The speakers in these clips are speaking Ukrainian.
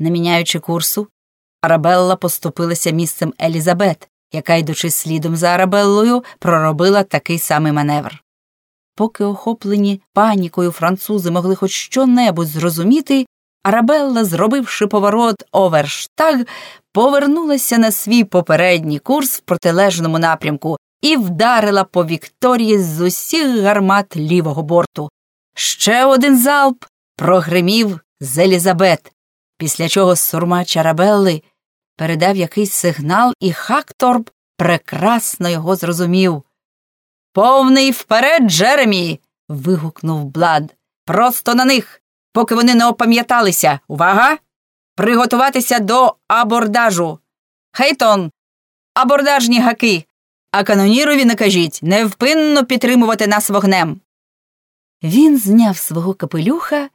Не міняючи курсу, Арабелла поступилася місцем Елізабет, яка, йдучи слідом за Арабеллою, проробила такий самий маневр. Поки охоплені панікою французи могли хоч що-небудь зрозуміти, Арабелла, зробивши поворот оверштаг, повернулася на свій попередній курс в протилежному напрямку і вдарила по Вікторії з усіх гармат лівого борту. Ще один залп прогримів з Елізабет, після чого сурмач Арабелли передав якийсь сигнал, і Хакторб прекрасно його зрозумів. Повний вперед, Джеремі. вигукнув Блад. Просто на них, поки вони не опам'яталися. Увага! Приготуватися до абордажу. Хейтон, абордажні гаки, а канонірові накажіть невпинно підтримувати нас вогнем. Він зняв свого капелюха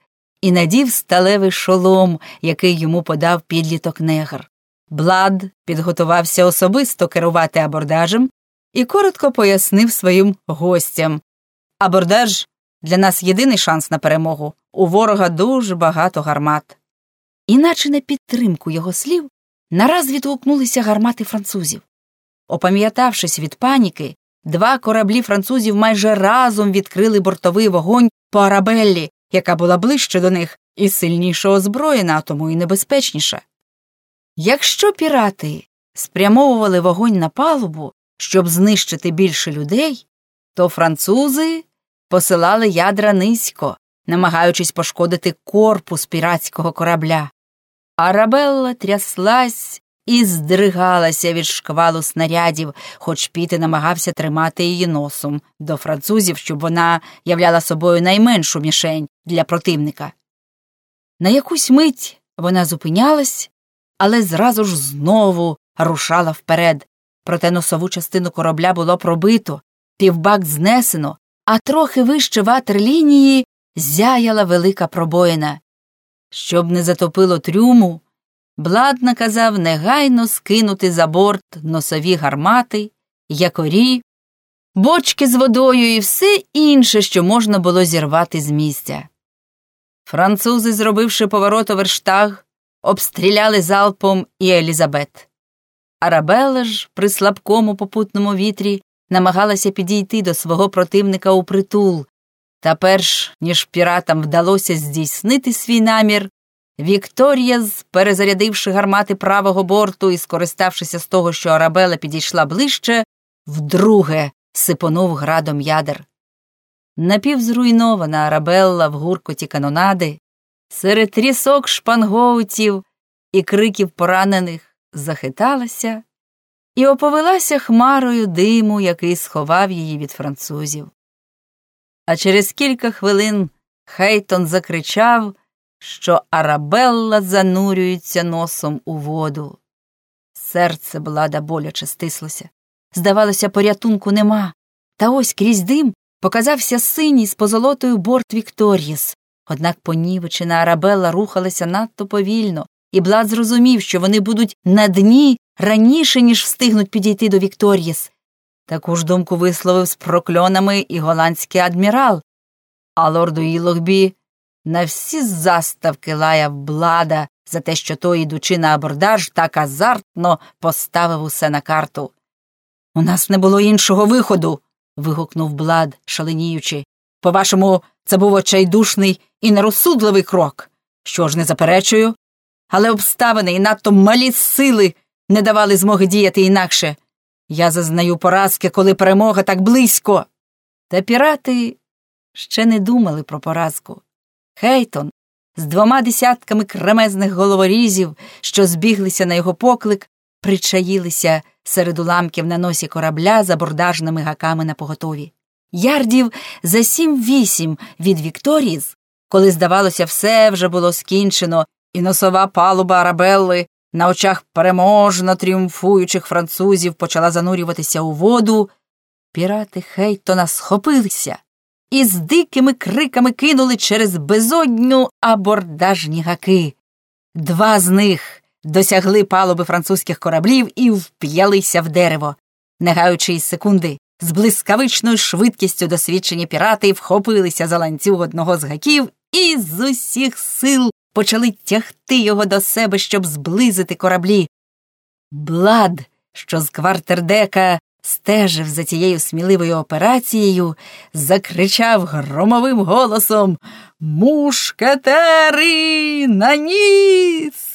і надів сталевий шолом, який йому подав підліток негр. Блад підготувався особисто керувати абордажем і коротко пояснив своїм гостям Абордаж для нас єдиний шанс на перемогу. У ворога дуже багато гармат. Іначе на підтримку його слів нараз відгукнулися гармати французів. Опам'ятавшись від паніки, два кораблі французів майже разом відкрили бортовий вогонь по арабеллі, яка була ближче до них і сильніше озброєна, а тому і небезпечніша. Якщо пірати спрямовували вогонь на палубу, щоб знищити більше людей, то французи посилали ядра низько, намагаючись пошкодити корпус піратського корабля. Арабелла тряслась і здригалася від шквалу снарядів, хоч Піти намагався тримати її носом до французів, щоб вона являла собою найменшу мішень для противника. На якусь мить вона зупинялась, але зразу ж знову рушала вперед. Проте носову частину корабля було пробито, півбак знесено, а трохи вище ватерлінії зяяла велика пробоїна. Щоб не затопило трюму, Блад наказав негайно скинути за борт носові гармати, якорі, бочки з водою і все інше, що можна було зірвати з місця. Французи, зробивши поворот верштаг, обстріляли залпом і Елізабет. Арабелла ж при слабкому попутному вітрі намагалася підійти до свого противника у притул, та перш ніж піратам вдалося здійснити свій намір, Вікторія, перезарядивши гармати правого борту і скориставшися з того, що Арабела підійшла ближче, вдруге сипонув градом ядер. Напівзруйнована Арабелла в гуркоті канонади, серед трісок шпангоутів і криків поранених захиталася і оповелася хмарою диму, який сховав її від французів. А через кілька хвилин Хейтон закричав, що Арабелла занурюється носом у воду. Серце блада боляче стислося. Здавалося, порятунку нема. Та ось крізь дим показався синій з позолотою борт Вікторіс. Однак понівечена Арабелла рухалася надто повільно, і Блад зрозумів, що вони будуть на дні раніше, ніж встигнуть підійти до Вікторіс. Таку ж думку висловив з прокльонами і голландський адмірал, а лорду Ілогбі на всі заставки лаяв блада за те, що той, ідучи на абордаж, так азартно поставив усе на карту. У нас не було іншого виходу. вигукнув Блад, шаленіючи. По вашому, це був очайдушний і нерозсудливий крок. Що ж не заперечую, але обставини і надто малі сили не давали змоги діяти інакше. Я зазнаю поразки, коли перемога так близько. Та пірати ще не думали про поразку. Хейтон з двома десятками кремезних головорізів, що збіглися на його поклик, причаїлися серед уламків на носі корабля за бордажними гаками на поготові. Ярдів за сім-вісім від Вікторіїз, коли, здавалося, все вже було скінчено, і носова палуба Арабелли на очах переможно тріумфуючих французів почала занурюватися у воду, пірати Хейтона схопилися і з дикими криками кинули через безодню абордажні гаки. Два з них досягли палуби французьких кораблів і вп'ялися в дерево. Не гаючи й секунди, з блискавичною швидкістю досвідчені пірати вхопилися за ланцюг одного з гаків і з усіх сил почали тягти його до себе, щоб зблизити кораблі. Блад, що з квартердека стежив за цією сміливою операцією, закричав громовим голосом Мушкетери на ніс!